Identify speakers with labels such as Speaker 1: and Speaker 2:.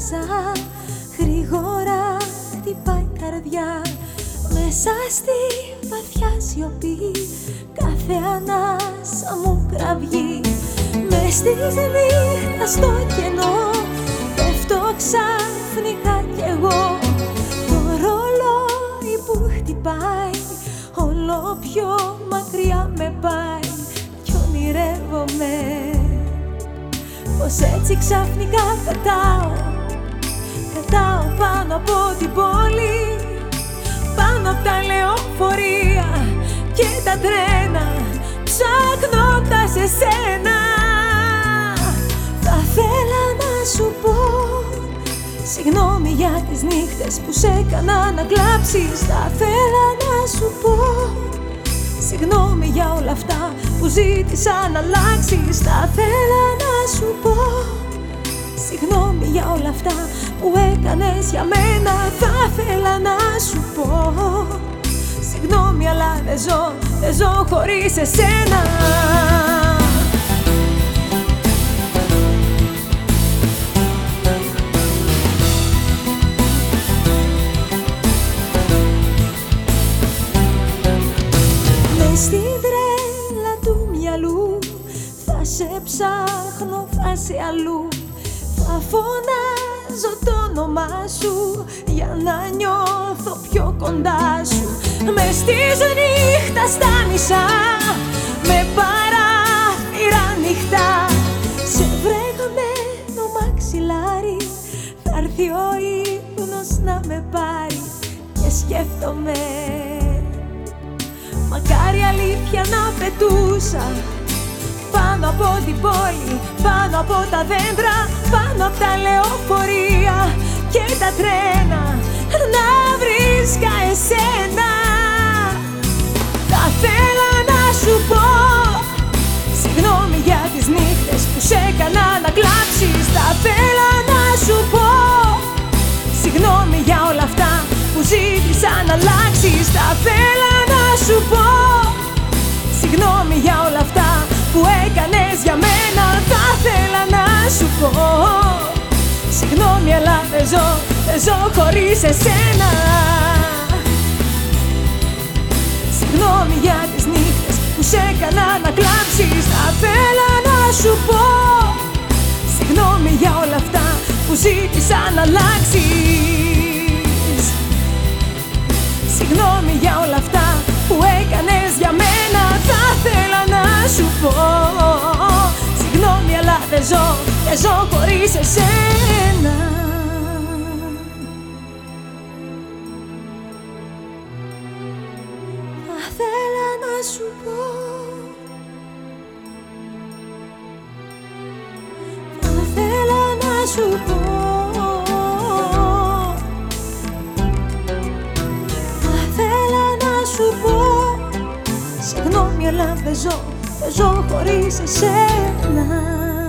Speaker 1: μέσα Γρήγορα χτυπάει η καρδιά. Μέσα στη βαθιά σιωπή Κάθε ανάσα μου κραυγεί. Μες στη νύχτα στο κενό Πέφτω ξαφνικά κι εγώ. Το ρολόι που χτυπάει Όλο πιο μακριά με πάει. Κι ονειρεύομαι Πως έτσι ξαφνικά πετάω Πετάω πάνω από την πόλη Πάνω από τα λεωφορεία και τα τρένα Ψάχνοντας εσένα. Θα θέλα να σου πω Συγγνώμη για τις νύχτες που σε έκανα να κλάψεις. Θα θέλα να σου πω Συγγνώμη για όλα αυτά που ζήτησα να αλλάξεις. Θα θέλα να σου πω. Συγγνώμη για όλα αυτά που έκανες για μένα. Θα θέλα να σου πω. Συγγνώμη αλλά δεν ζω, δεν ζω χωρίς εσένα ψάχνω, θα σε αλλού. Θα φωνάζω το όνομά σου Για να νιώθω πιο κοντά σου. Μες στις νύχτας στα μισά Με παράθυρα ανοιχτά. Σε βρεγμένο μαξιλάρι Θα έρθει ο ύπνος να με πάρει Και σκέφτομαι. Μακάρι αλήθεια να πετούσα Πάνω από την πόλη, πάνω από τα δέντρα Πάνω από τα λεωφορεία και τα τρένα. Να βρίσκα εσένα. Θα θέλα να σου πω Συγγνώμη για τις νύχτες που σε έκανα να κλάψεις. Θα θέλα να σου πω Συγγνώμη για όλα αυτά που ζήτησα να αλλάξεις. Θα θέλα πω. Συγγνώμη αλλά δεν ζω, δεν ζω χωρίς εσένα. Συγγνώμη για τις νύχτες που σε έκανα να κλάψεις. Θα θέλα να σου πω. Συγγνώμη για όλα αυτά που ζήτησα να αλλάξεις. Συγγνώμη για όλα αυτά ζω χωρίς εσένα. Θα θέλα να σου πω. Θα θέλα να σου πω. Θα θέλα να σου πω. Συγγνώμη αλλά δεν ζω, δεν ζω χωρίς εσένα